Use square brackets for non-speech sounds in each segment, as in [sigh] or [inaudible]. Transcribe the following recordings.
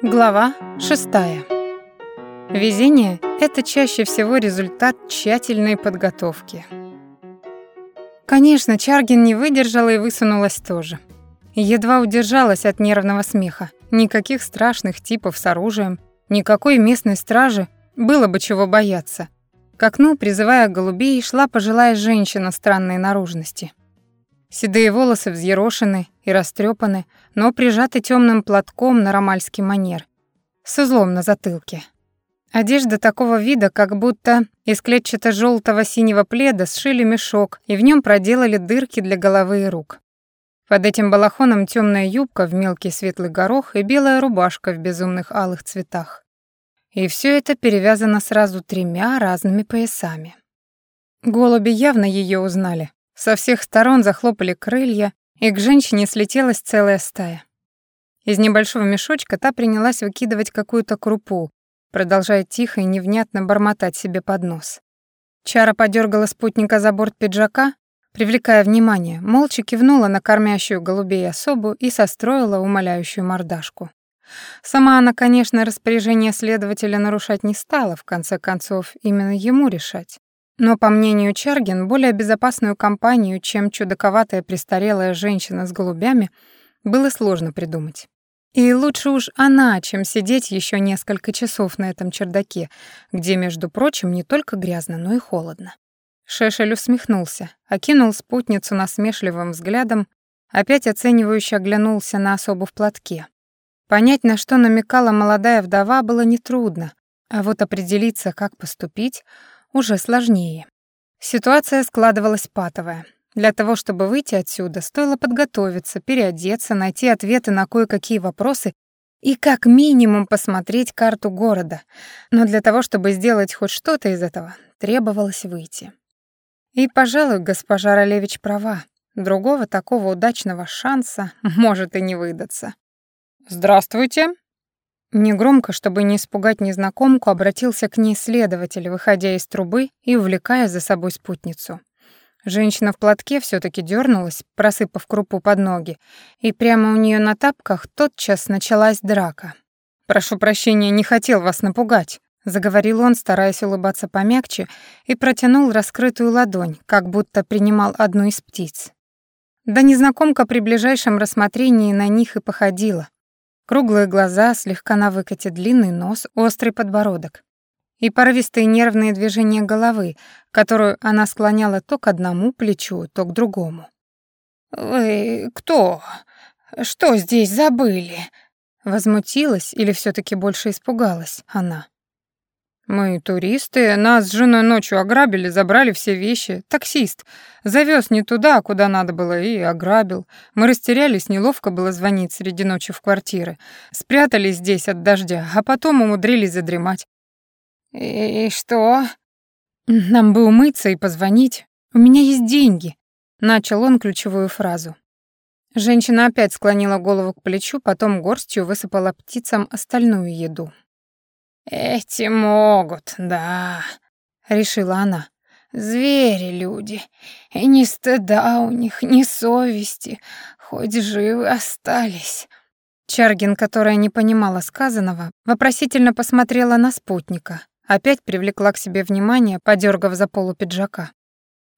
Глава 6. Везение — это чаще всего результат тщательной подготовки. Конечно, Чаргин не выдержала и высунулась тоже. Едва удержалась от нервного смеха. Никаких страшных типов с оружием, никакой местной стражи, было бы чего бояться. К окну, призывая голубей, шла пожилая женщина странной наружности. Седые волосы взъерошены и растрепаны, но прижаты темным платком на ромальский манер, с узлом на затылке. Одежда такого вида, как будто из клетчато желтого синего пледа сшили мешок и в нем проделали дырки для головы и рук. Под этим балахоном темная юбка в мелкий светлый горох и белая рубашка в безумных алых цветах. И все это перевязано сразу тремя разными поясами. Голуби явно ее узнали, со всех сторон захлопали крылья, и к женщине слетелась целая стая. Из небольшого мешочка та принялась выкидывать какую-то крупу, продолжая тихо и невнятно бормотать себе под нос. Чара подергала спутника за борт пиджака, привлекая внимание, молча кивнула на кормящую голубей особу и состроила умоляющую мордашку. Сама она, конечно, распоряжение следователя нарушать не стала, в конце концов, именно ему решать. Но, по мнению Чаргин, более безопасную компанию, чем чудаковатая престарелая женщина с голубями, было сложно придумать. И лучше уж она, чем сидеть еще несколько часов на этом чердаке, где, между прочим, не только грязно, но и холодно. Шешель усмехнулся, окинул спутницу насмешливым взглядом, опять оценивающе оглянулся на особу в платке. Понять, на что намекала молодая вдова, было нетрудно, а вот определиться, как поступить — уже сложнее. Ситуация складывалась патовая. Для того, чтобы выйти отсюда, стоило подготовиться, переодеться, найти ответы на кое-какие вопросы и как минимум посмотреть карту города. Но для того, чтобы сделать хоть что-то из этого, требовалось выйти. И, пожалуй, госпожа Ролевич права. Другого такого удачного шанса [laughs] может и не выдаться. «Здравствуйте», Негромко, чтобы не испугать незнакомку, обратился к ней следователь, выходя из трубы и увлекая за собой спутницу. Женщина в платке все таки дернулась, просыпав крупу под ноги, и прямо у нее на тапках тотчас началась драка. «Прошу прощения, не хотел вас напугать», — заговорил он, стараясь улыбаться помягче, и протянул раскрытую ладонь, как будто принимал одну из птиц. Да незнакомка при ближайшем рассмотрении на них и походила, Круглые глаза, слегка на выкате длинный нос, острый подбородок. И порывистые нервные движения головы, которую она склоняла то к одному плечу, то к другому. «Вы кто? Что здесь забыли?» Возмутилась или все таки больше испугалась она. «Мы туристы, нас с женой ночью ограбили, забрали все вещи. Таксист. Завез не туда, куда надо было, и ограбил. Мы растерялись, неловко было звонить среди ночи в квартиры. Спрятались здесь от дождя, а потом умудрились задремать». «И что?» «Нам бы умыться и позвонить. У меня есть деньги», — начал он ключевую фразу. Женщина опять склонила голову к плечу, потом горстью высыпала птицам остальную еду. «Эти могут, да», — решила она. «Звери люди, и ни стыда у них, ни совести, хоть живы остались». Чаргин, которая не понимала сказанного, вопросительно посмотрела на спутника, опять привлекла к себе внимание, подергав за полу пиджака.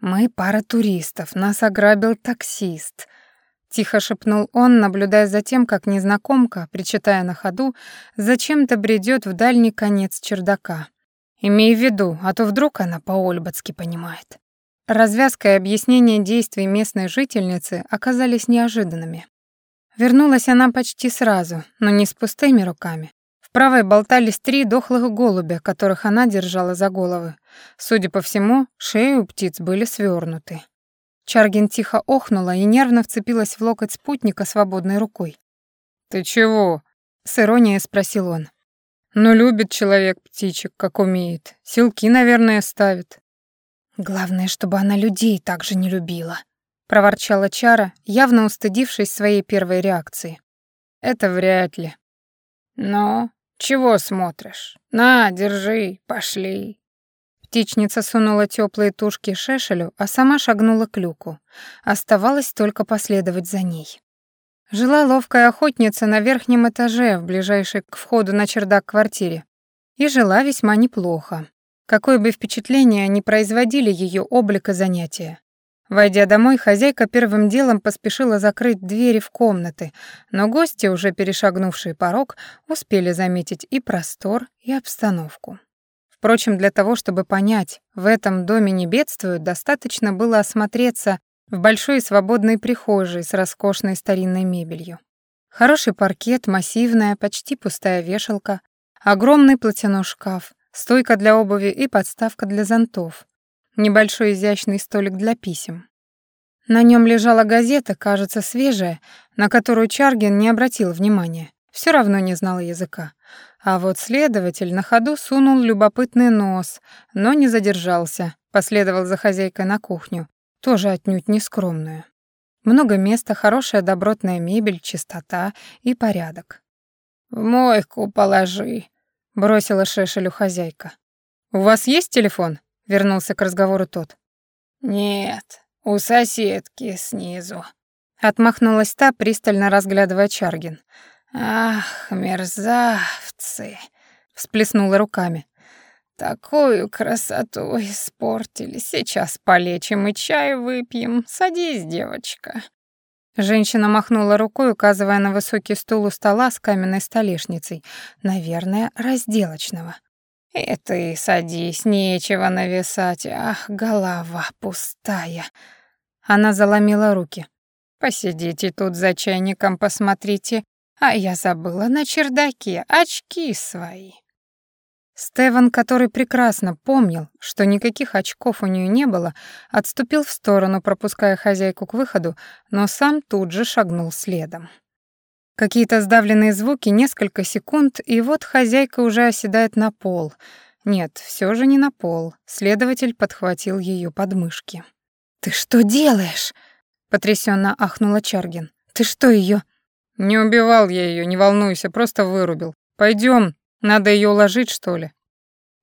«Мы пара туристов, нас ограбил таксист», Тихо шепнул он, наблюдая за тем, как незнакомка, причитая на ходу, зачем-то бредет в дальний конец чердака. Имей в виду, а то вдруг она по-ольбатски понимает. Развязка и объяснение действий местной жительницы оказались неожиданными. Вернулась она почти сразу, но не с пустыми руками. В правой болтались три дохлых голубя, которых она держала за головы. Судя по всему, шеи у птиц были свернуты. Чаргин тихо охнула и нервно вцепилась в локоть спутника свободной рукой. «Ты чего?» — с иронией спросил он. «Ну, любит человек птичек, как умеет. Силки, наверное, ставит». «Главное, чтобы она людей так же не любила», — проворчала Чара, явно устыдившись своей первой реакции. «Это вряд ли». «Но чего смотришь? На, держи, пошли». Птичница сунула теплые тушки шешелю, а сама шагнула к люку. Оставалось только последовать за ней. Жила ловкая охотница на верхнем этаже, в ближайшей к входу на чердак квартире. И жила весьма неплохо. Какое бы впечатление ни производили ее облик и занятия. Войдя домой, хозяйка первым делом поспешила закрыть двери в комнаты, но гости, уже перешагнувшие порог, успели заметить и простор, и обстановку. Впрочем, для того, чтобы понять, в этом доме не бедствуют, достаточно было осмотреться в большой свободной прихожей с роскошной старинной мебелью. Хороший паркет, массивная, почти пустая вешалка, огромный платяной шкаф, стойка для обуви и подставка для зонтов, небольшой изящный столик для писем. На нем лежала газета, кажется, свежая, на которую Чаргин не обратил внимания. Все равно не знал языка. А вот следователь на ходу сунул любопытный нос, но не задержался, последовал за хозяйкой на кухню, тоже отнюдь не скромную. Много места, хорошая добротная мебель, чистота и порядок. «В мойку положи», — бросила Шешелю хозяйка. «У вас есть телефон?» — вернулся к разговору тот. «Нет, у соседки снизу». Отмахнулась та, пристально разглядывая Чаргин. «Ах, мерзавцы!» — всплеснула руками. Такую красоту испортили. Сейчас полечим и чай выпьем. Садись, девочка. Женщина махнула рукой, указывая на высокий стул у стола с каменной столешницей, наверное, разделочного. «И ты садись, нечего нависать. Ах, голова пустая». Она заломила руки. «Посидите тут за чайником, посмотрите. А я забыла на чердаке очки свои». Стеван, который прекрасно помнил, что никаких очков у нее не было, отступил в сторону, пропуская хозяйку к выходу, но сам тут же шагнул следом. Какие-то сдавленные звуки, несколько секунд, и вот хозяйка уже оседает на пол. Нет, все же не на пол. Следователь подхватил ее подмышки. «Ты что делаешь?» — потрясенно ахнула Чаргин. «Ты что ее? «Не убивал я ее, не волнуйся, просто вырубил. Пойдем, надо ее уложить, что ли?»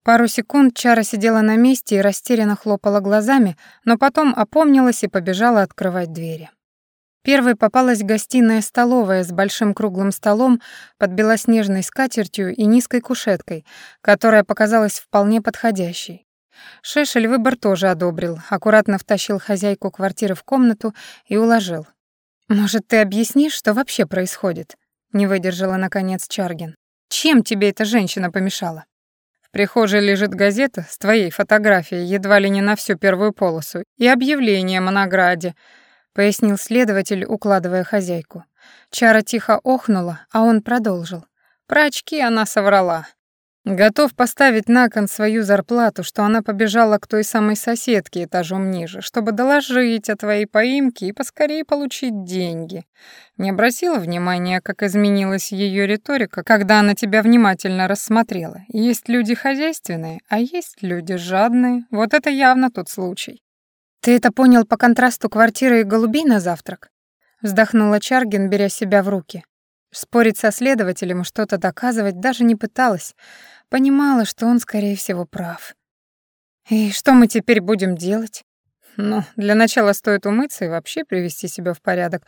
Пару секунд Чара сидела на месте и растерянно хлопала глазами, но потом опомнилась и побежала открывать двери. Первой попалась гостиная столовая с большим круглым столом под белоснежной скатертью и низкой кушеткой, которая показалась вполне подходящей. Шешель выбор тоже одобрил, аккуратно втащил хозяйку квартиры в комнату и уложил. «Может, ты объяснишь, что вообще происходит?» — не выдержала, наконец, Чаргин. Чем тебе эта женщина помешала? В прихожей лежит газета с твоей фотографией едва ли не на всю первую полосу и объявлением о награде, пояснил следователь, укладывая хозяйку. Чара тихо охнула, а он продолжил. Про очки она соврала. Готов поставить на кон свою зарплату, что она побежала к той самой соседке этажом ниже, чтобы доложить о твоей поимке и поскорее получить деньги. Не обратила внимания, как изменилась ее риторика, когда она тебя внимательно рассмотрела. Есть люди хозяйственные, а есть люди жадные. Вот это явно тот случай. «Ты это понял по контрасту квартиры и голубей на завтрак?» Вздохнула Чаргин, беря себя в руки. Спорить со следователем что-то доказывать даже не пыталась. Понимала, что он, скорее всего, прав. «И что мы теперь будем делать?» «Ну, для начала стоит умыться и вообще привести себя в порядок,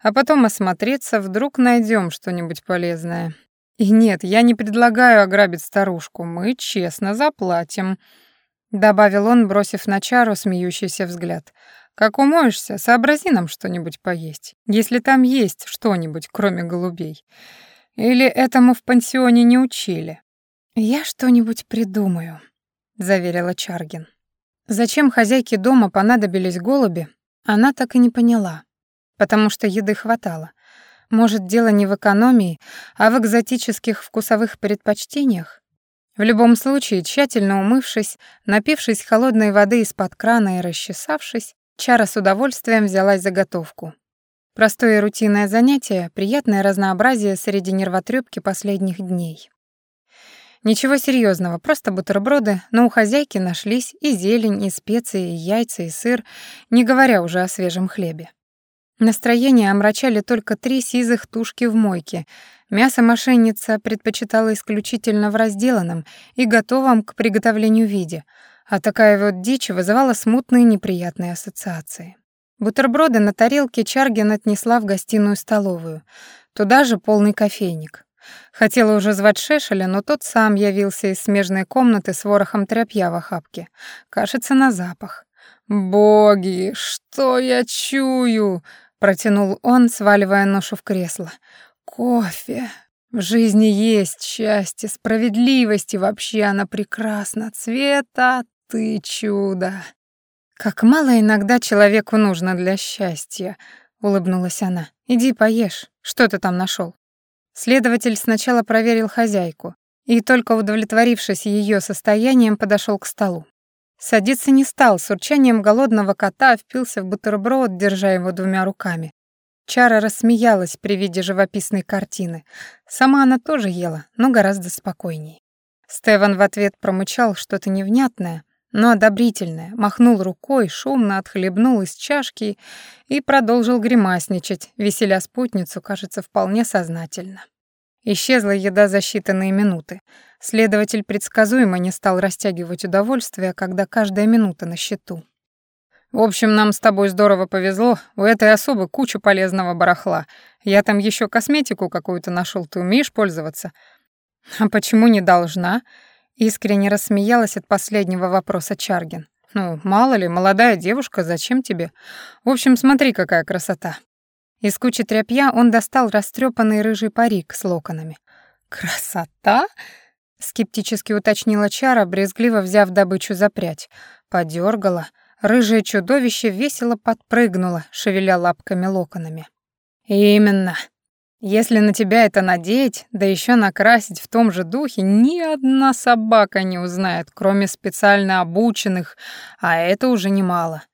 а потом осмотреться, вдруг найдем что-нибудь полезное. И нет, я не предлагаю ограбить старушку, мы честно заплатим», — добавил он, бросив на чару смеющийся взгляд. Как умоешься, сообрази нам что-нибудь поесть, если там есть что-нибудь, кроме голубей. Или этому в пансионе не учили?» «Я что-нибудь придумаю», — заверила Чаргин. Зачем хозяйке дома понадобились голуби, она так и не поняла, потому что еды хватало. Может, дело не в экономии, а в экзотических вкусовых предпочтениях? В любом случае, тщательно умывшись, напившись холодной воды из-под крана и расчесавшись, Чара с удовольствием взялась за готовку. Простое рутинное занятие, приятное разнообразие среди нервотрепки последних дней. Ничего серьезного, просто бутерброды, но у хозяйки нашлись и зелень, и специи, и яйца, и сыр, не говоря уже о свежем хлебе. Настроение омрачали только три сизых тушки в мойке. Мясо мошенница предпочитала исключительно в разделанном и готовом к приготовлению виде — а такая вот дичь вызывала смутные неприятные ассоциации. Бутерброды на тарелке Чаргин отнесла в гостиную-столовую. Туда же полный кофейник. Хотела уже звать Шешеля, но тот сам явился из смежной комнаты с ворохом тряпья в охапке. Кажется, на запах. «Боги, что я чую!» — протянул он, сваливая ношу в кресло. «Кофе! В жизни есть счастье, справедливость, и вообще она прекрасна. Цвета, ты чудо!» «Как мало иногда человеку нужно для счастья», — улыбнулась она. «Иди поешь. Что ты там нашел? Следователь сначала проверил хозяйку и, только удовлетворившись ее состоянием, подошел к столу. Садиться не стал, с урчанием голодного кота впился в бутерброд, держа его двумя руками. Чара рассмеялась при виде живописной картины. Сама она тоже ела, но гораздо спокойней. Стеван в ответ промычал что-то невнятное, но одобрительное, махнул рукой, шумно отхлебнул из чашки и продолжил гримасничать, веселя спутницу, кажется, вполне сознательно. Исчезла еда за считанные минуты. Следователь предсказуемо не стал растягивать удовольствие, когда каждая минута на счету. «В общем, нам с тобой здорово повезло. У этой особы куча полезного барахла. Я там еще косметику какую-то нашел. Ты умеешь пользоваться?» «А почему не должна?» Искренне рассмеялась от последнего вопроса Чаргин. «Ну, мало ли, молодая девушка, зачем тебе? В общем, смотри, какая красота». Из кучи тряпья он достал растрепанный рыжий парик с локонами. «Красота?» — скептически уточнила Чара, брезгливо взяв добычу за прядь. Подергала. Рыжее чудовище весело подпрыгнуло, шевеля лапками-локонами. «Именно», если на тебя это надеть, да еще накрасить в том же духе, ни одна собака не узнает, кроме специально обученных, а это уже немало.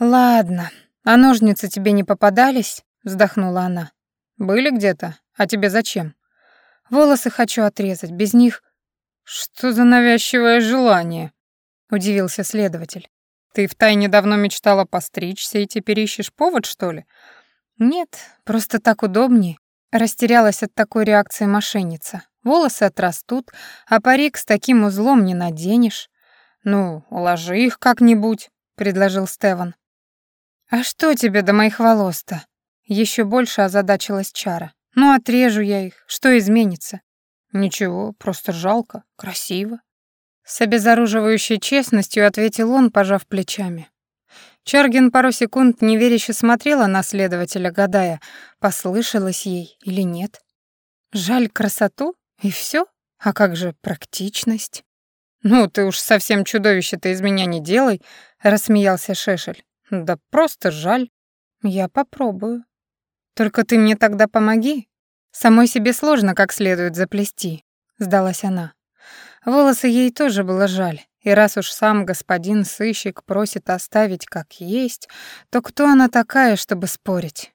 Ладно, а ножницы тебе не попадались? вздохнула она. Были где-то? А тебе зачем? Волосы хочу отрезать, без них Что за навязчивое желание? удивился следователь. Ты втайне давно мечтала постричься и теперь ищешь повод, что ли? Нет, просто так удобнее. Растерялась от такой реакции мошенница. Волосы отрастут, а парик с таким узлом не наденешь. «Ну, уложи их как-нибудь», — предложил Стеван. «А что тебе до моих волос-то?» Еще больше озадачилась Чара. «Ну, отрежу я их. Что изменится?» «Ничего, просто жалко. Красиво». С обезоруживающей честностью ответил он, пожав плечами. Чаргин пару секунд неверяще смотрела на следователя, гадая, послышалось ей или нет. Жаль красоту и все? А как же практичность? «Ну, ты уж совсем чудовище-то из меня не делай», — рассмеялся Шешель. «Да просто жаль. Я попробую. Только ты мне тогда помоги. Самой себе сложно как следует заплести», — сдалась она. Волосы ей тоже было жаль, и раз уж сам господин сыщик просит оставить как есть, то кто она такая, чтобы спорить?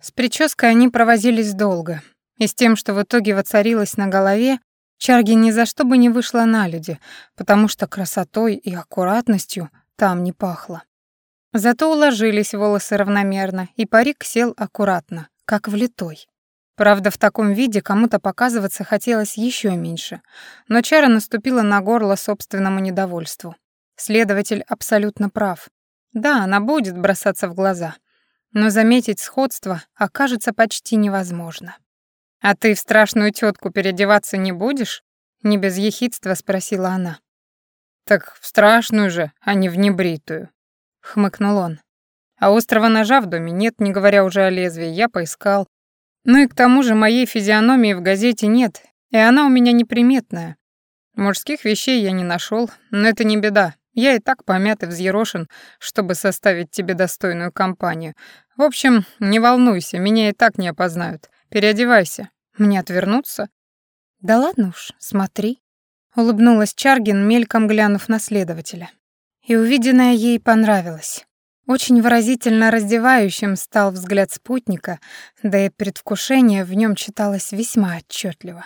С прической они провозились долго, и с тем, что в итоге воцарилось на голове, Чарги ни за что бы не вышла на люди, потому что красотой и аккуратностью там не пахло. Зато уложились волосы равномерно, и парик сел аккуратно, как влитой. Правда, в таком виде кому-то показываться хотелось еще меньше, но чара наступила на горло собственному недовольству. Следователь абсолютно прав. Да, она будет бросаться в глаза, но заметить сходство окажется почти невозможно. «А ты в страшную тетку переодеваться не будешь?» — не без ехидства спросила она. «Так в страшную же, а не в небритую», — хмыкнул он. «А острого ножа в доме нет, не говоря уже о лезвии, я поискал. Ну и к тому же моей физиономии в газете нет, и она у меня неприметная. Мужских вещей я не нашел, но это не беда. Я и так помят и взъерошен, чтобы составить тебе достойную компанию. В общем, не волнуйся, меня и так не опознают. Переодевайся. Мне отвернуться? Да ладно уж, смотри. Улыбнулась Чаргин, мельком глянув на следователя. И увиденное ей понравилось. Очень выразительно раздевающим стал взгляд спутника, да и предвкушение в нем читалось весьма отчетливо.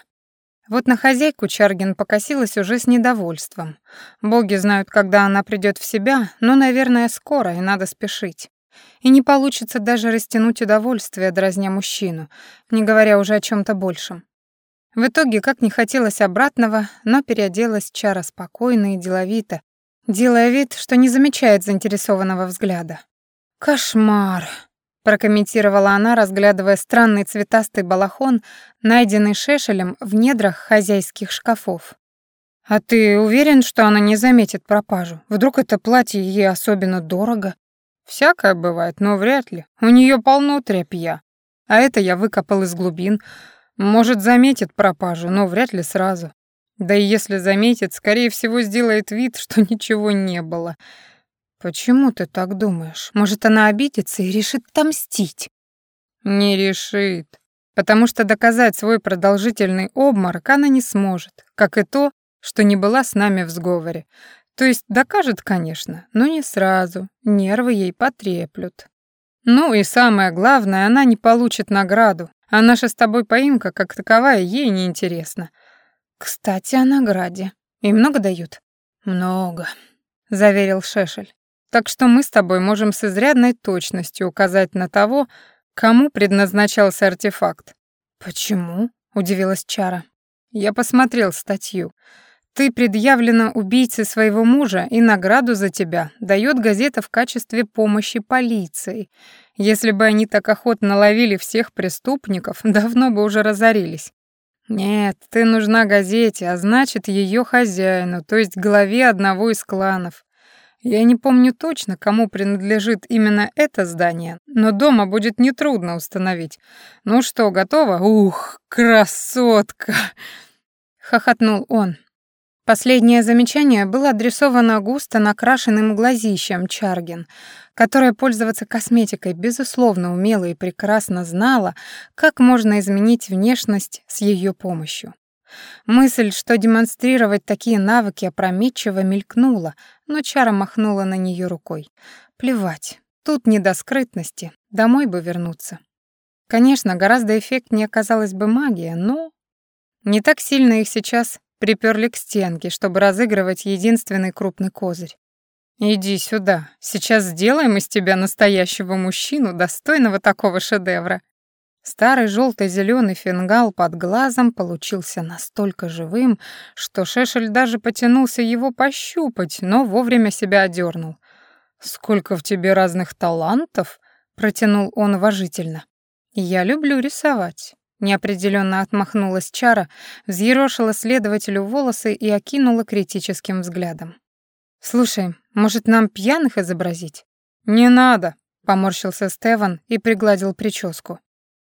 Вот на хозяйку Чаргин покосилась уже с недовольством. Боги знают, когда она придет в себя, но, наверное, скоро, и надо спешить. И не получится даже растянуть удовольствие, дразня мужчину, не говоря уже о чем то большем. В итоге, как не хотелось обратного, но переоделась Чара спокойно и деловито, делая вид, что не замечает заинтересованного взгляда. «Кошмар», — прокомментировала она, разглядывая странный цветастый балахон, найденный Шешелем в недрах хозяйских шкафов. «А ты уверен, что она не заметит пропажу? Вдруг это платье ей особенно дорого?» «Всякое бывает, но вряд ли. У нее полно тряпья. А это я выкопал из глубин. Может, заметит пропажу, но вряд ли сразу. Да и если заметит, скорее всего, сделает вид, что [laughs] ничего не было. «Почему ты так думаешь? Может, она обидится и решит отомстить?» «Не решит, потому что доказать свой продолжительный обморок она не сможет, как и то, что не была с нами в сговоре. То есть докажет, конечно, но не сразу, нервы ей потреплют. Ну и самое главное, она не получит награду, а наша с тобой поимка, как таковая, ей не интересна. Кстати, о награде. И много дают? Много, заверил Шешель. Так что мы с тобой можем с изрядной точностью указать на того, кому предназначался артефакт. Почему? удивилась Чара. Я посмотрел статью. Ты предъявлена убийце своего мужа, и награду за тебя дает газета в качестве помощи полиции. Если бы они так охотно ловили всех преступников, давно бы уже разорились. Нет, ты нужна газете, а значит, ее хозяину, то есть главе одного из кланов. Я не помню точно, кому принадлежит именно это здание, но дома будет нетрудно установить. Ну что, готово? Ух, красотка!» [laughs] — хохотнул он. Последнее замечание было адресовано густо накрашенным глазищем Чаргин, которая пользоваться косметикой безусловно умела и прекрасно знала, как можно изменить внешность с ее помощью. Мысль, что демонстрировать такие навыки опрометчиво мелькнула, но Чара махнула на нее рукой. Плевать, тут не до скрытности, домой бы вернуться. Конечно, гораздо эффектнее оказалась бы магия, но... Не так сильно их сейчас приперли к стенке, чтобы разыгрывать единственный крупный козырь. «Иди сюда, сейчас сделаем из тебя настоящего мужчину, достойного такого шедевра», Старый желто-зеленый фингал под глазом получился настолько живым, что Шешель даже потянулся его пощупать, но вовремя себя одернул. «Сколько в тебе разных талантов!» — протянул он уважительно. «Я люблю рисовать». Неопределенно отмахнулась Чара, взъерошила следователю волосы и окинула критическим взглядом. «Слушай, может, нам пьяных изобразить?» «Не надо», — поморщился Стеван и пригладил прическу.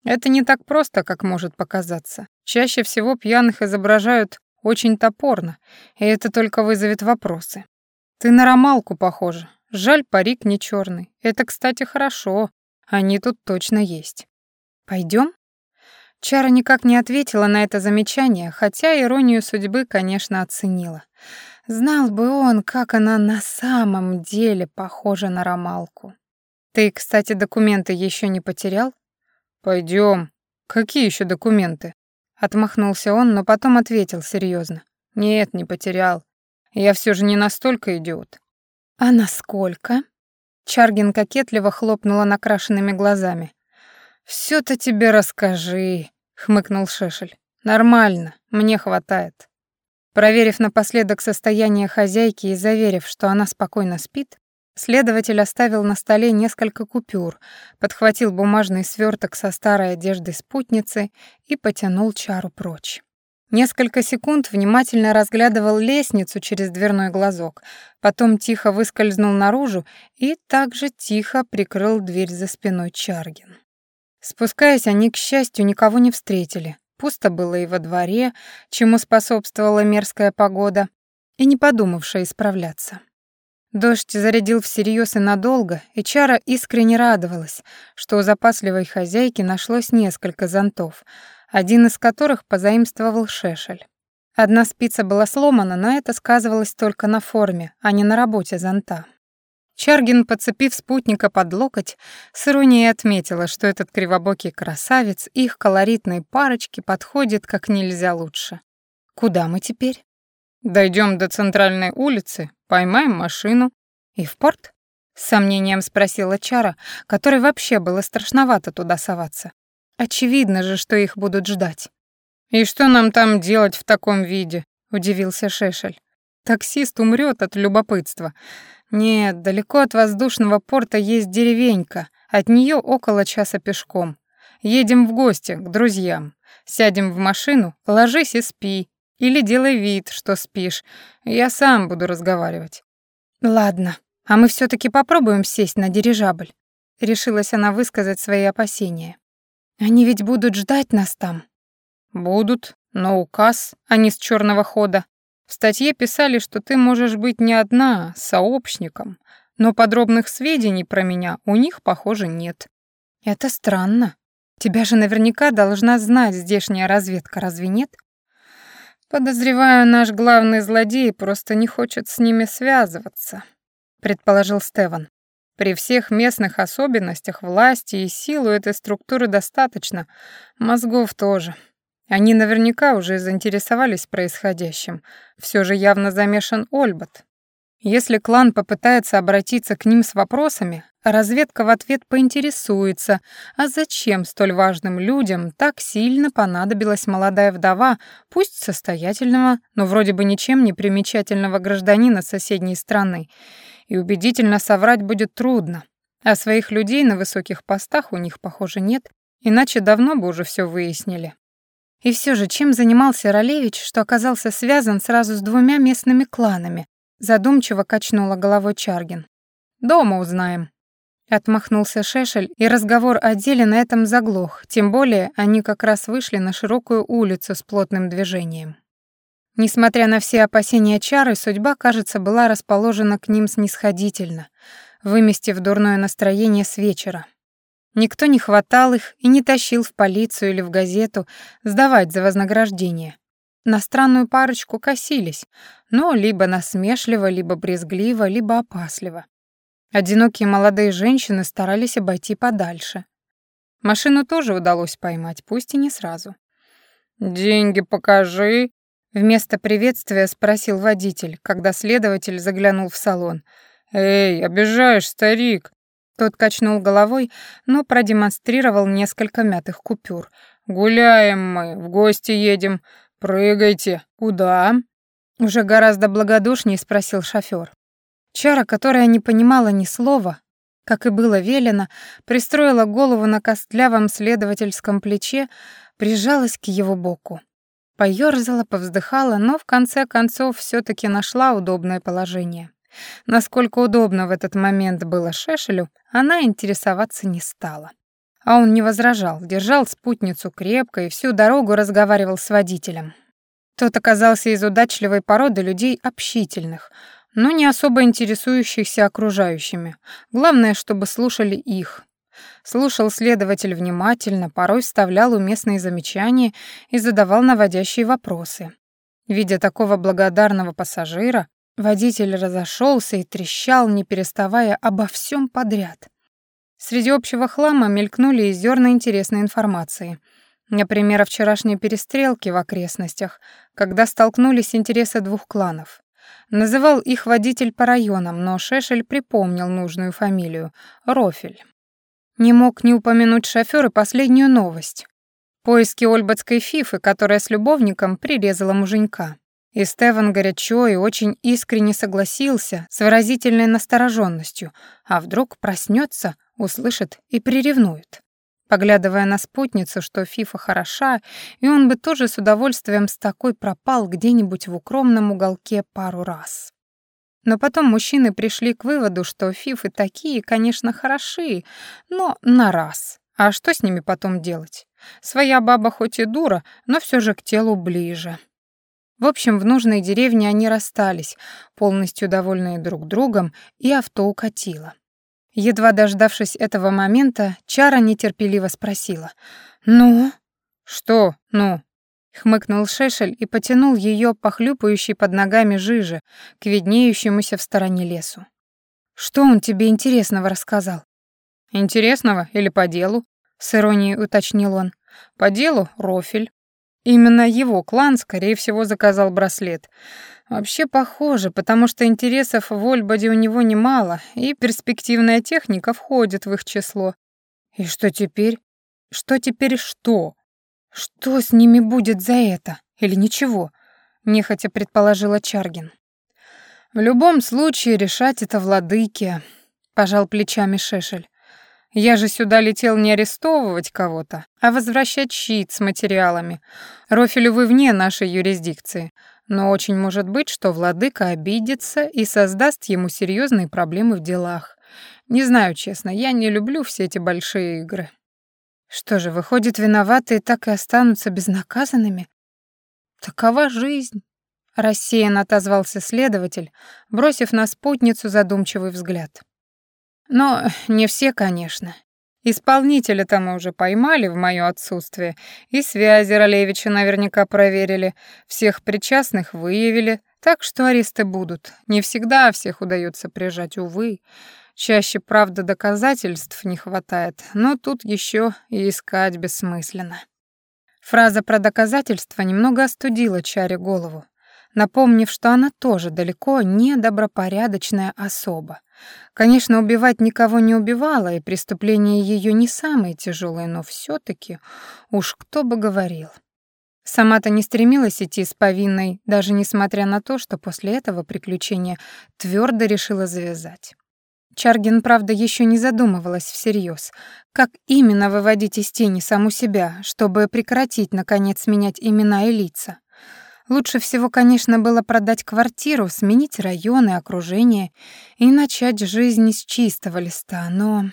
Это не так просто, как может показаться. Чаще всего пьяных изображают очень топорно, и это только вызовет вопросы. Ты на ромалку похожа. Жаль, парик не черный. Это, кстати, хорошо. Они тут точно есть. Пойдем? Чара никак не ответила на это замечание, хотя иронию судьбы, конечно, оценила. Знал бы он, как она на самом деле похожа на ромалку. Ты, кстати, документы еще не потерял? Пойдем. Какие еще документы? Отмахнулся он, но потом ответил серьезно. Нет, не потерял. Я все же не настолько идиот. А насколько? Чаргин кокетливо хлопнула накрашенными глазами. все то тебе расскажи», — хмыкнул Шешель. «Нормально, мне хватает». Проверив напоследок состояние хозяйки и заверив, что она спокойно спит, Следователь оставил на столе несколько купюр, подхватил бумажный сверток со старой одеждой спутницы и потянул чару прочь. Несколько секунд внимательно разглядывал лестницу через дверной глазок, потом тихо выскользнул наружу и также тихо прикрыл дверь за спиной Чаргин. Спускаясь, они, к счастью, никого не встретили. Пусто было и во дворе, чему способствовала мерзкая погода, и не подумавшая исправляться. Дождь зарядил всерьез и надолго, и Чара искренне радовалась, что у запасливой хозяйки нашлось несколько зонтов, один из которых позаимствовал Шешель. Одна спица была сломана, но это сказывалось только на форме, а не на работе зонта. Чаргин, подцепив спутника под локоть, с иронией отметила, что этот кривобокий красавец их колоритной парочке подходит как нельзя лучше. «Куда мы теперь?» Дойдем до центральной улицы, поймаем машину и в порт? С сомнением спросила Чара, которой вообще было страшновато туда соваться. Очевидно же, что их будут ждать. «И что нам там делать в таком виде?» — удивился Шешель. Таксист умрет от любопытства. Нет, далеко от воздушного порта есть деревенька, от нее около часа пешком. Едем в гости к друзьям. Сядем в машину, ложись и спи. Или делай вид, что спишь. Я сам буду разговаривать. Ладно, а мы все таки попробуем сесть на дирижабль. Решилась она высказать свои опасения. Они ведь будут ждать нас там. Будут, но указ, а не с черного хода. В статье писали, что ты можешь быть не одна, а сообщником, но подробных сведений про меня у них, похоже, нет. Это странно. Тебя же наверняка должна знать здешняя разведка, разве нет? Подозреваю, наш главный злодей просто не хочет с ними связываться, предположил Стеван. При всех местных особенностях власти и силу этой структуры достаточно, мозгов тоже. Они наверняка уже заинтересовались происходящим. Все же явно замешан Ольбат. Если клан попытается обратиться к ним с вопросами, разведка в ответ поинтересуется, а зачем столь важным людям так сильно понадобилась молодая вдова, пусть состоятельного, но вроде бы ничем не примечательного гражданина соседней страны, и убедительно соврать будет трудно. А своих людей на высоких постах у них, похоже, нет, иначе давно бы уже все выяснили. И все же, чем занимался Ролевич, что оказался связан сразу с двумя местными кланами? Задумчиво качнула головой Чаргин. «Дома узнаем». Отмахнулся Шешель, и разговор о деле на этом заглох, тем более они как раз вышли на широкую улицу с плотным движением. Несмотря на все опасения Чары, судьба, кажется, была расположена к ним снисходительно, выместив дурное настроение с вечера. Никто не хватал их и не тащил в полицию или в газету сдавать за вознаграждение. На странную парочку косились, но либо насмешливо, либо брезгливо, либо опасливо. Одинокие молодые женщины старались обойти подальше. Машину тоже удалось поймать, пусть и не сразу. «Деньги покажи», — вместо приветствия спросил водитель, когда следователь заглянул в салон. «Эй, обижаешь, старик!» Тот качнул головой, но продемонстрировал несколько мятых купюр. «Гуляем мы, в гости едем. Прыгайте. Куда?» Уже гораздо благодушнее спросил шофёр. Чара, которая не понимала ни слова, как и было велено, пристроила голову на костлявом следовательском плече, прижалась к его боку. Поёрзала, повздыхала, но в конце концов всё таки нашла удобное положение. Насколько удобно в этот момент было Шешелю, она интересоваться не стала. А он не возражал, держал спутницу крепко и всю дорогу разговаривал с водителем. Тот оказался из удачливой породы людей общительных, но не особо интересующихся окружающими. Главное, чтобы слушали их. Слушал следователь внимательно, порой вставлял уместные замечания и задавал наводящие вопросы. Видя такого благодарного пассажира, Водитель разошелся и трещал, не переставая обо всем подряд. Среди общего хлама мелькнули и зерна интересной информации. Например, о вчерашней перестрелке в окрестностях, когда столкнулись интересы двух кланов. Называл их водитель по районам, но Шешель припомнил нужную фамилию — Рофель. Не мог не упомянуть шофёр и последнюю новость. Поиски Ольбатской фифы, которая с любовником прирезала муженька. И Стеван горячо и очень искренне согласился с выразительной настороженностью, а вдруг проснется, услышит и приревнует. Поглядывая на спутницу, что Фифа хороша, и он бы тоже с удовольствием с такой пропал где-нибудь в укромном уголке пару раз. Но потом мужчины пришли к выводу, что Фифы такие, конечно, хороши, но на раз. А что с ними потом делать? Своя баба хоть и дура, но все же к телу ближе. В общем, в нужной деревне они расстались, полностью довольные друг другом, и авто укатило. Едва дождавшись этого момента, Чара нетерпеливо спросила. «Ну?» «Что «ну»?» Хмыкнул Шешель и потянул ее по хлюпающей под ногами жиже к виднеющемуся в стороне лесу. «Что он тебе интересного рассказал?» «Интересного или по делу?» — с иронией уточнил он. «По делу — рофель, Именно его клан, скорее всего, заказал браслет. Вообще похоже, потому что интересов в Ольбоде у него немало, и перспективная техника входит в их число. И что теперь? Что теперь что? Что с ними будет за это? Или ничего? Нехотя предположила Чаргин. В любом случае решать это владыке, пожал плечами Шешель. Я же сюда летел не арестовывать кого-то, а возвращать щит с материалами. Рофель, увы, вне нашей юрисдикции. Но очень может быть, что владыка обидится и создаст ему серьезные проблемы в делах. Не знаю, честно, я не люблю все эти большие игры. Что же, выходит, виноватые так и останутся безнаказанными? Такова жизнь. Рассеянно отозвался следователь, бросив на спутницу задумчивый взгляд. Но не все, конечно. Исполнителя-то мы уже поймали в моё отсутствие, и связи Ролевича наверняка проверили, всех причастных выявили, так что аресты будут. Не всегда всех удается прижать, увы. Чаще, правда, доказательств не хватает, но тут ещё и искать бессмысленно. Фраза про доказательства немного остудила Чаре голову напомнив, что она тоже далеко не добропорядочная особа. Конечно, убивать никого не убивала, и преступления ее не самые тяжелые, но все таки уж кто бы говорил. Сама-то не стремилась идти с повинной, даже несмотря на то, что после этого приключения твердо решила завязать. Чаргин, правда, еще не задумывалась всерьез, как именно выводить из тени саму себя, чтобы прекратить, наконец, менять имена и лица. Лучше всего, конечно, было продать квартиру, сменить район и окружение и начать жизнь с чистого листа, но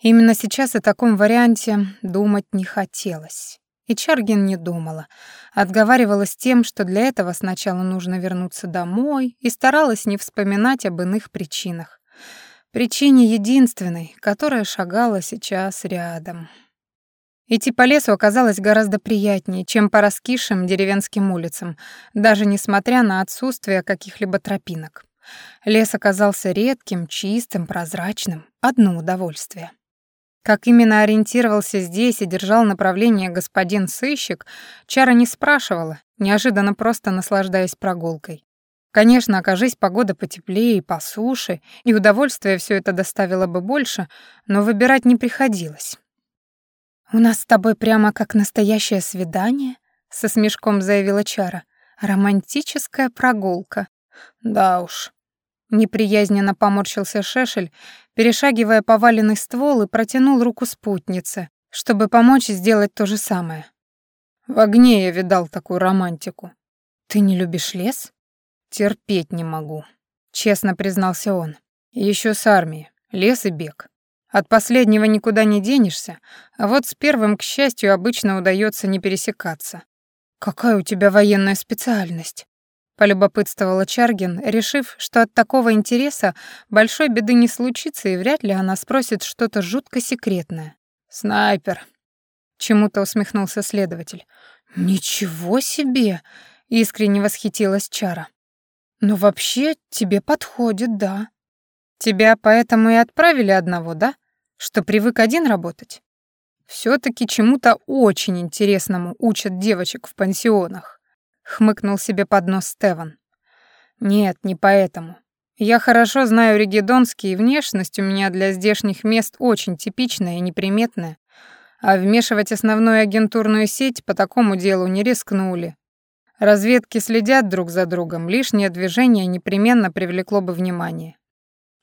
именно сейчас о таком варианте думать не хотелось. И Чаргин не думала, отговаривалась тем, что для этого сначала нужно вернуться домой, и старалась не вспоминать об иных причинах. Причине единственной, которая шагала сейчас рядом. Идти по лесу оказалось гораздо приятнее, чем по раскисшим деревенским улицам, даже несмотря на отсутствие каких-либо тропинок. Лес оказался редким, чистым, прозрачным. Одно удовольствие. Как именно ориентировался здесь и держал направление господин сыщик, Чара не спрашивала, неожиданно просто наслаждаясь прогулкой. Конечно, окажись погода потеплее и по суше, и удовольствие все это доставило бы больше, но выбирать не приходилось. «У нас с тобой прямо как настоящее свидание», — со смешком заявила Чара. «Романтическая прогулка». «Да уж». Неприязненно поморщился Шешель, перешагивая поваленный ствол и протянул руку спутнице, чтобы помочь сделать то же самое. В огне я видал такую романтику. «Ты не любишь лес?» «Терпеть не могу», — честно признался он. Еще с армии. Лес и бег. От последнего никуда не денешься, а вот с первым, к счастью, обычно удается не пересекаться. «Какая у тебя военная специальность?» — полюбопытствовала Чаргин, решив, что от такого интереса большой беды не случится и вряд ли она спросит что-то жутко секретное. «Снайпер», — чему-то усмехнулся следователь. «Ничего себе!» — искренне восхитилась Чара. «Ну, вообще, тебе подходит, да». «Тебя поэтому и отправили одного, да?» Что привык один работать? все таки чему-то очень интересному учат девочек в пансионах, хмыкнул себе под нос Стеван. Нет, не поэтому. Я хорошо знаю Регедонский, и внешность у меня для здешних мест очень типичная и неприметная, а вмешивать основную агентурную сеть по такому делу не рискнули. Разведки следят друг за другом, лишнее движение непременно привлекло бы внимание.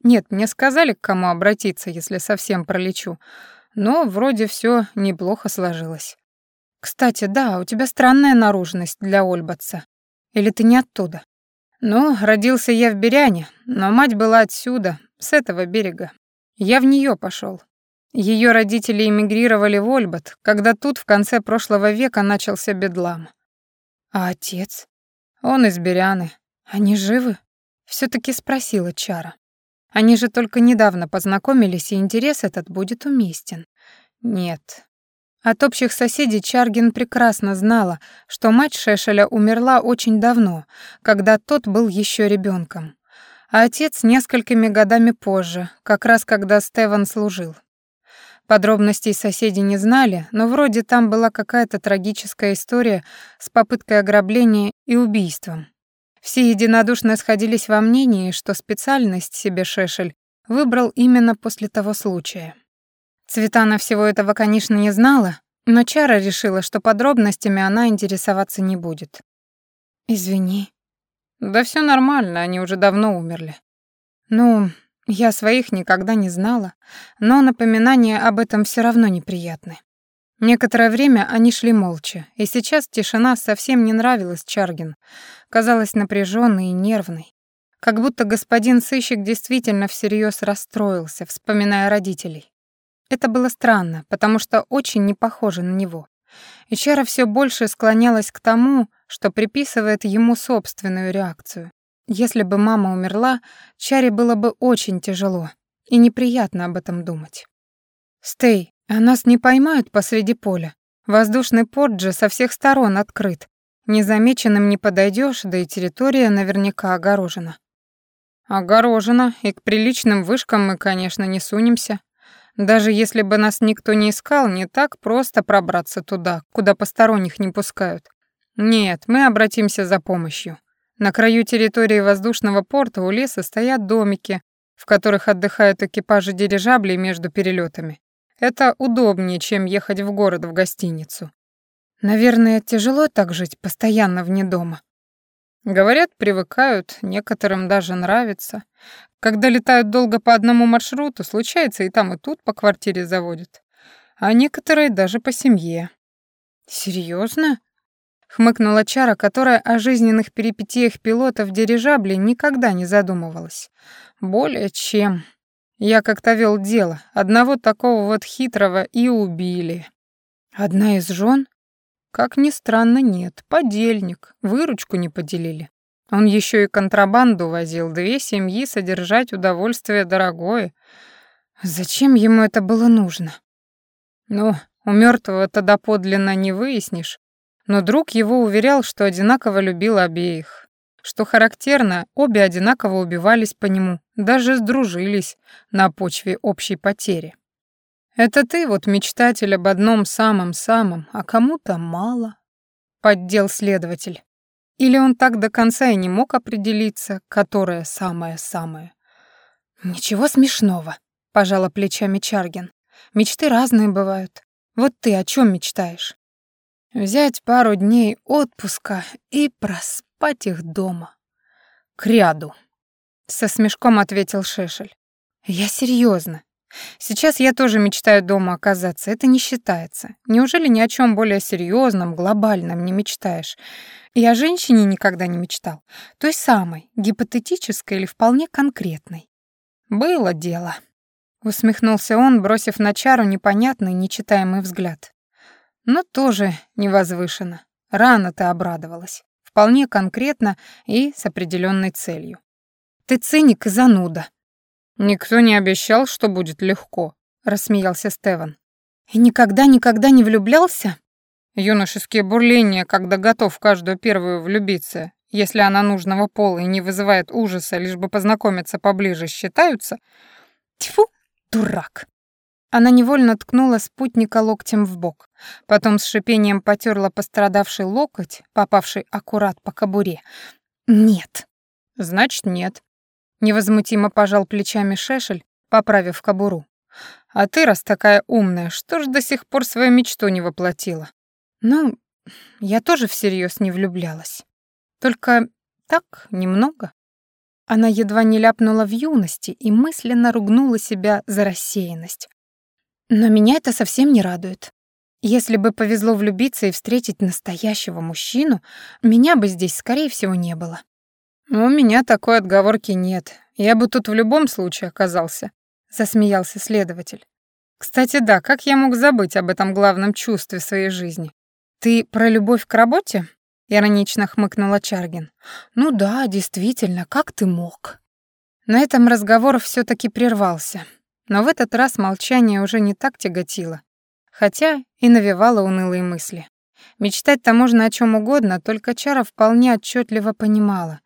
Нет, мне сказали, к кому обратиться, если совсем пролечу. Но вроде все неплохо сложилось. Кстати, да, у тебя странная наружность для Ольбатца. Или ты не оттуда? Ну, родился я в Беряне, но мать была отсюда, с этого берега. Я в нее пошел. Ее родители эмигрировали в Ольбат, когда тут в конце прошлого века начался бедлам. А отец? Он из Беряны. Они живы? все таки спросила Чара. Они же только недавно познакомились, и интерес этот будет уместен. Нет. От общих соседей Чаргин прекрасно знала, что мать Шешеля умерла очень давно, когда тот был еще ребенком, а отец несколькими годами позже, как раз когда Стеван служил. Подробностей соседи не знали, но вроде там была какая-то трагическая история с попыткой ограбления и убийством. Все единодушно сходились во мнении, что специальность себе Шешель выбрал именно после того случая. Цветана всего этого, конечно, не знала, но Чара решила, что подробностями она интересоваться не будет. «Извини», Да все нормально, они уже давно умерли. Ну, я своих никогда не знала, но напоминания об этом все равно неприятны. Некоторое время они шли молча, и сейчас тишина совсем не нравилась Чаргин, казалась напряженной и нервной. Как будто господин сыщик действительно всерьез расстроился, вспоминая родителей. Это было странно, потому что очень не похоже на него. И Чара все больше склонялась к тому, что приписывает ему собственную реакцию. Если бы мама умерла, Чаре было бы очень тяжело и неприятно об этом думать. «Стей, а нас не поймают посреди поля. Воздушный порт же со всех сторон открыт. Незамеченным не подойдешь, да и территория наверняка огорожена». «Огорожена, и к приличным вышкам мы, конечно, не сунемся. Даже если бы нас никто не искал, не так просто пробраться туда, куда посторонних не пускают. Нет, мы обратимся за помощью. На краю территории воздушного порта у леса стоят домики, в которых отдыхают экипажи дирижаблей между перелетами. Это удобнее, чем ехать в город в гостиницу. Наверное, тяжело так жить постоянно вне дома. Говорят, привыкают, некоторым даже нравится. Когда летают долго по одному маршруту, случается и там, и тут по квартире заводят. А некоторые даже по семье. Серьезно? Хмыкнула Чара, которая о жизненных перипетиях пилотов дирижаблей никогда не задумывалась. Более чем. Я как-то вел дело. Одного такого вот хитрого и убили. Одна из жен? Как ни странно, нет. Подельник. Выручку не поделили. Он еще и контрабанду возил. Две семьи содержать удовольствие дорогое. Зачем ему это было нужно? Ну, у мертвого тогда подлинно не выяснишь. Но друг его уверял, что одинаково любил обеих. Что характерно, обе одинаково убивались по нему, даже сдружились на почве общей потери. Это ты вот мечтатель об одном самом-самом, а кому-то мало. Поддел следователь. Или он так до конца и не мог определиться, которое самое-самое. «Ничего смешного», — пожала плечами Чаргин. «Мечты разные бывают. Вот ты о чем мечтаешь?» «Взять пару дней отпуска и проспать их дома. К ряду», — со смешком ответил Шешель. «Я серьезно. Сейчас я тоже мечтаю дома оказаться, это не считается. Неужели ни о чем более серьезном, глобальном не мечтаешь? Я о женщине никогда не мечтал. Той самой, гипотетической или вполне конкретной. Было дело. Усмехнулся он, бросив на чару непонятный, нечитаемый взгляд. Но тоже невозвышенно. Рано ты обрадовалась. Вполне конкретно и с определенной целью. Ты циник и зануда, «Никто не обещал, что будет легко», — рассмеялся Стеван. «И никогда-никогда не влюблялся?» Юношеские бурления, когда готов каждую первую влюбиться, если она нужного пола и не вызывает ужаса, лишь бы познакомиться поближе, считаются? Тьфу, дурак. Она невольно ткнула спутника локтем в бок, потом с шипением потерла пострадавший локоть, попавший аккурат по кобуре. «Нет». «Значит, нет. Невозмутимо пожал плечами Шешель, поправив кобуру. «А ты, раз такая умная, что ж до сих пор свою мечту не воплотила?» «Ну, я тоже всерьез не влюблялась. Только так, немного». Она едва не ляпнула в юности и мысленно ругнула себя за рассеянность. Но меня это совсем не радует. Если бы повезло влюбиться и встретить настоящего мужчину, меня бы здесь, скорее всего, не было. «У меня такой отговорки нет. Я бы тут в любом случае оказался», — засмеялся следователь. «Кстати, да, как я мог забыть об этом главном чувстве своей жизни? Ты про любовь к работе?» — иронично хмыкнула Чаргин. «Ну да, действительно, как ты мог?» На этом разговор все таки прервался, но в этот раз молчание уже не так тяготило, хотя и навевало унылые мысли. Мечтать-то можно о чем угодно, только Чара вполне отчетливо понимала.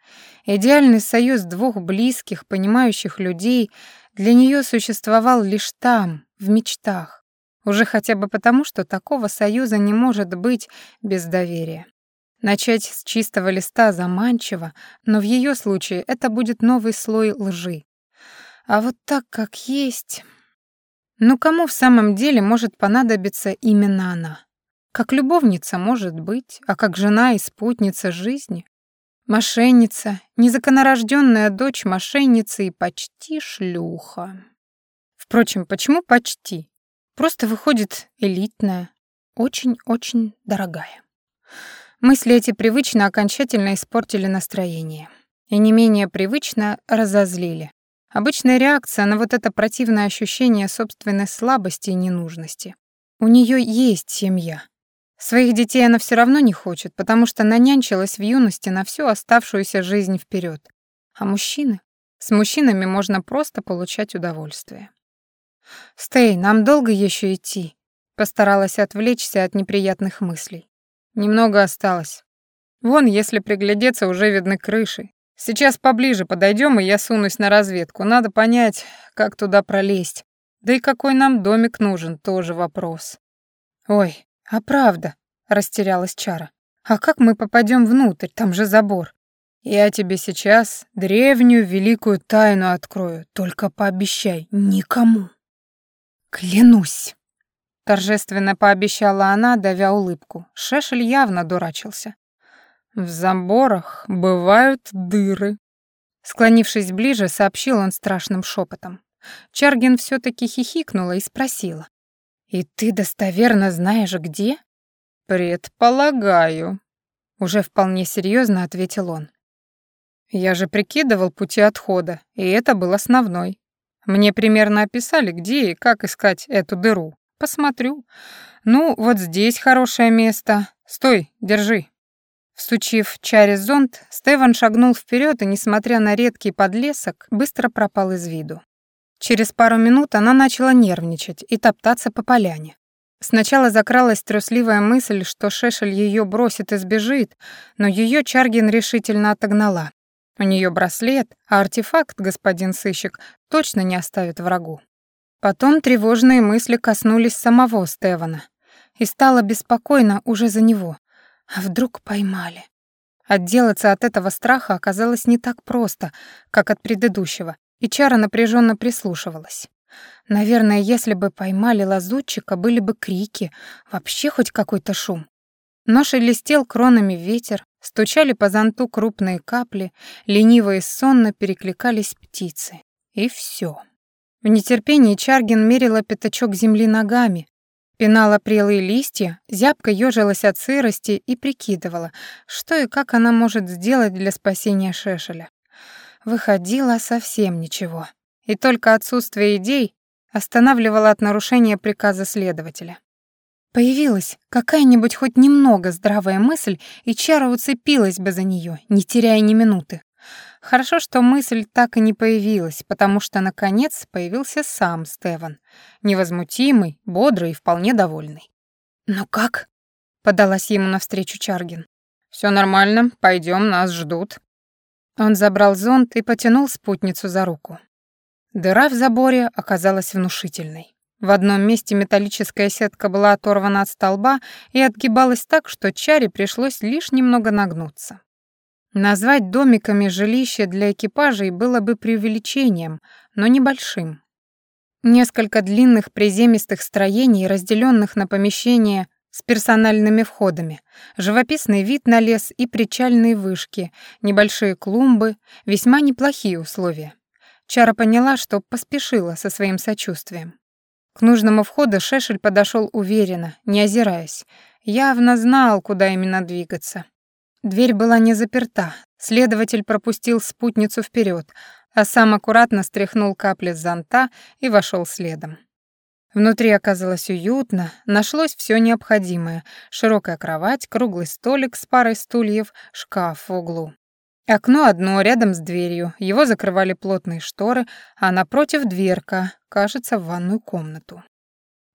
Идеальный союз двух близких, понимающих людей для нее существовал лишь там, в мечтах. Уже хотя бы потому, что такого союза не может быть без доверия. Начать с чистого листа заманчиво, но в ее случае это будет новый слой лжи. А вот так, как есть... Ну кому в самом деле может понадобиться именно она? Как любовница может быть, а как жена и спутница жизни? Мошенница, незаконорожденная дочь мошенницы и почти шлюха. Впрочем, почему почти? Просто выходит элитная, очень-очень дорогая. Мысли эти привычно окончательно испортили настроение. И не менее привычно разозлили. Обычная реакция на вот это противное ощущение собственной слабости и ненужности. У нее есть семья. Своих детей она все равно не хочет, потому что нанянчилась в юности на всю оставшуюся жизнь вперед. А мужчины? С мужчинами можно просто получать удовольствие. «Стей, нам долго еще идти?» Постаралась отвлечься от неприятных мыслей. Немного осталось. Вон, если приглядеться, уже видны крыши. Сейчас поближе подойдем, и я сунусь на разведку. Надо понять, как туда пролезть. Да и какой нам домик нужен, тоже вопрос. Ой, а правда, растерялась Чара. А как мы попадем внутрь? Там же забор. Я тебе сейчас древнюю великую тайну открою, только пообещай никому. Клянусь. Торжественно пообещала она, давя улыбку. Шешель явно дурачился. В заборах бывают дыры. Склонившись ближе, сообщил он страшным шепотом. Чаргин все таки хихикнула и спросила. «И ты достоверно знаешь, где?» «Предполагаю», — уже вполне серьезно ответил он. «Я же прикидывал пути отхода, и это был основной. Мне примерно описали, где и как искать эту дыру. Посмотрю. Ну, вот здесь хорошее место. Стой, держи». Всучив Чаре зонт, Стеван шагнул вперед и, несмотря на редкий подлесок, быстро пропал из виду. Через пару минут она начала нервничать и топтаться по поляне. Сначала закралась трусливая мысль, что Шешель ее бросит и сбежит, но ее Чаргин решительно отогнала. У нее браслет, а артефакт, господин сыщик, точно не оставит врагу. Потом тревожные мысли коснулись самого Стевана, и стало беспокойно уже за него — а вдруг поймали? Отделаться от этого страха оказалось не так просто, как от предыдущего, и Чара напряженно прислушивалась. Наверное, если бы поймали лазутчика, были бы крики, вообще хоть какой-то шум. Но шелестел кронами ветер, стучали по зонту крупные капли, лениво и сонно перекликались птицы. И все. В нетерпении Чаргин мерила пятачок земли ногами, Пинала прелые листья, зябко ёжилась от сырости и прикидывала, что и как она может сделать для спасения Шешеля. Выходило совсем ничего. И только отсутствие идей останавливало от нарушения приказа следователя. Появилась какая-нибудь хоть немного здравая мысль, и Чара уцепилась бы за нее, не теряя ни минуты. Хорошо, что мысль так и не появилась, потому что, наконец, появился сам Стеван, невозмутимый, бодрый и вполне довольный. «Ну как?» — подалась ему навстречу Чаргин. Все нормально, пойдем, нас ждут». Он забрал зонт и потянул спутницу за руку. Дыра в заборе оказалась внушительной. В одном месте металлическая сетка была оторвана от столба и отгибалась так, что Чаре пришлось лишь немного нагнуться. Назвать домиками жилище для экипажей было бы преувеличением, но небольшим. Несколько длинных приземистых строений, разделенных на помещения с персональными входами, живописный вид на лес и причальные вышки, небольшие клумбы, весьма неплохие условия. Чара поняла, что поспешила со своим сочувствием. К нужному входу Шешель подошел уверенно, не озираясь. Явно знал, куда именно двигаться. Дверь была не заперта. Следователь пропустил спутницу вперед, а сам аккуратно стряхнул капли с зонта и вошел следом. Внутри оказалось уютно, нашлось все необходимое: широкая кровать, круглый столик с парой стульев, шкаф в углу. Окно одно рядом с дверью, его закрывали плотные шторы, а напротив дверка, кажется, в ванную комнату.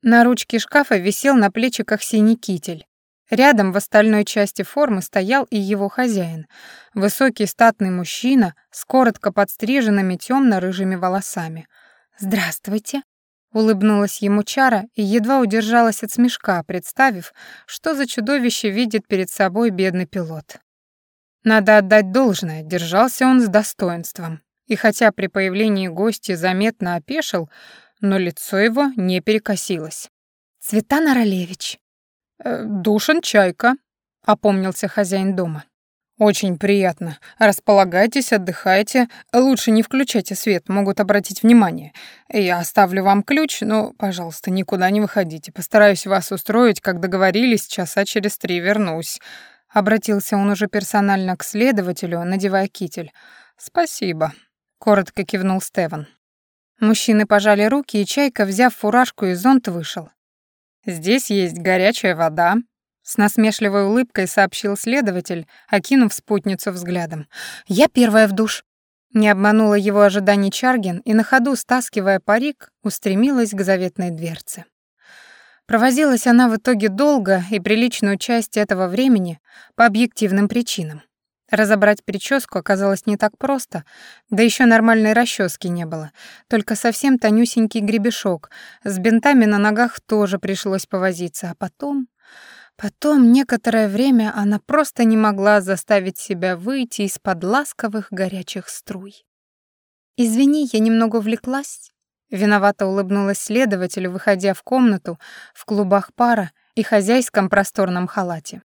На ручке шкафа висел на плечиках синий китель. Рядом в остальной части формы стоял и его хозяин, высокий статный мужчина с коротко подстриженными темно-рыжими волосами. «Здравствуйте», — улыбнулась ему Чара и едва удержалась от смешка, представив, что за чудовище видит перед собой бедный пилот. Надо отдать должное, держался он с достоинством. И хотя при появлении гостя заметно опешил, но лицо его не перекосилось. «Цветана Ролевич», «Э, «Душин Чайка», — опомнился хозяин дома. «Очень приятно. Располагайтесь, отдыхайте. Лучше не включайте свет, могут обратить внимание. Я оставлю вам ключ, но, пожалуйста, никуда не выходите. Постараюсь вас устроить, как договорились, часа через три вернусь». Обратился он уже персонально к следователю, надевая китель. «Спасибо», — коротко кивнул Стеван. Мужчины пожали руки, и Чайка, взяв фуражку и зонт, вышел. «Здесь есть горячая вода», с насмешливой улыбкой сообщил следователь, окинув спутницу взглядом. «Я первая в душ!» Не обманула его ожиданий Чаргин и на ходу, стаскивая парик, устремилась к заветной дверце. Провозилась она в итоге долго и приличную часть этого времени по объективным причинам. Разобрать прическу оказалось не так просто, да еще нормальной расчески не было, только совсем тонюсенький гребешок, с бинтами на ногах тоже пришлось повозиться, а потом... Потом некоторое время она просто не могла заставить себя выйти из-под ласковых горячих струй. «Извини, я немного увлеклась», — виновато улыбнулась следователю, выходя в комнату в клубах пара и хозяйском просторном халате.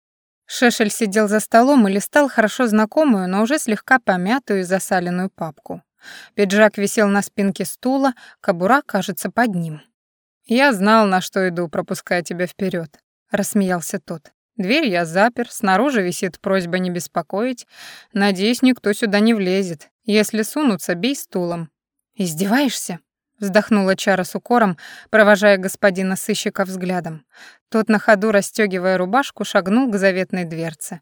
Шешель сидел за столом и листал хорошо знакомую, но уже слегка помятую и засаленную папку. Пиджак висел на спинке стула, кобура, кажется, под ним. «Я знал, на что иду, пропуская тебя вперед. — рассмеялся тот. «Дверь я запер, снаружи висит просьба не беспокоить. Надеюсь, никто сюда не влезет. Если сунутся, бей стулом». «Издеваешься?» — вздохнула Чара с укором, провожая господина сыщика взглядом. Тот на ходу, расстёгивая рубашку, шагнул к заветной дверце.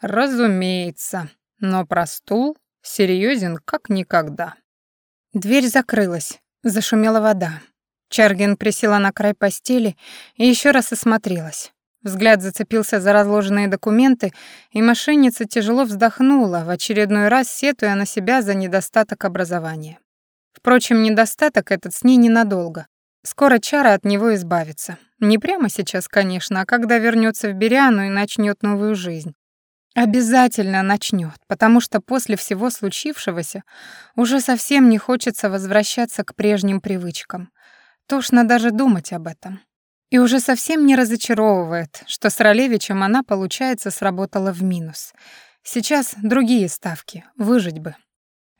«Разумеется, но про стул серьезен как никогда». Дверь закрылась, зашумела вода. Чаргин присела на край постели и еще раз осмотрелась. Взгляд зацепился за разложенные документы, и мошенница тяжело вздохнула, в очередной раз сетуя на себя за недостаток образования. Впрочем, недостаток этот с ней ненадолго. Скоро Чара от него избавится. Не прямо сейчас, конечно, а когда вернется в Беряну и начнет новую жизнь. Обязательно начнет, потому что после всего случившегося уже совсем не хочется возвращаться к прежним привычкам. Тошно даже думать об этом. И уже совсем не разочаровывает, что с Ролевичем она, получается, сработала в минус. Сейчас другие ставки, выжить бы.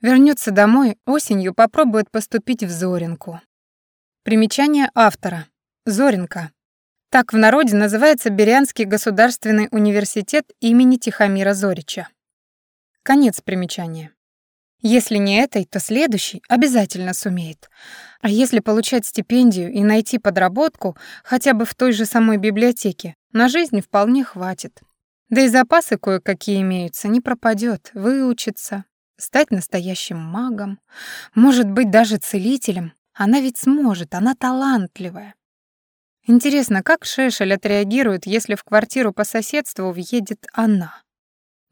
Вернется домой, осенью попробует поступить в Зоринку. Примечание автора. Зоринка. Так в народе называется Берянский государственный университет имени Тихомира Зорича. Конец примечания. Если не этой, то следующий обязательно сумеет. А если получать стипендию и найти подработку хотя бы в той же самой библиотеке, на жизнь вполне хватит. Да и запасы кое-какие имеются, не пропадет, выучится, стать настоящим магом, может быть, даже целителем. Она ведь сможет, она талантливая. Интересно, как Шешель отреагирует, если в квартиру по соседству въедет она?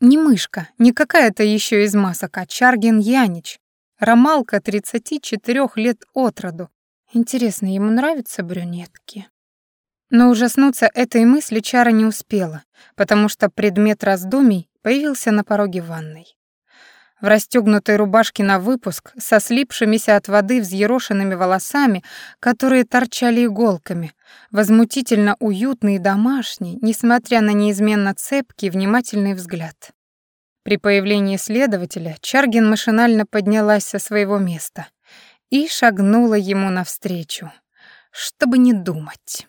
Не мышка, не какая-то еще из масок, а Чаргин Янич. Ромалка 34 лет от роду. Интересно, ему нравятся брюнетки? Но ужаснуться этой мысли Чара не успела, потому что предмет раздумий появился на пороге ванной. В расстёгнутой рубашке на выпуск, со слипшимися от воды взъерошенными волосами, которые торчали иголками, возмутительно уютный и домашний, несмотря на неизменно цепкий, внимательный взгляд. При появлении следователя Чаргин машинально поднялась со своего места и шагнула ему навстречу, чтобы не думать.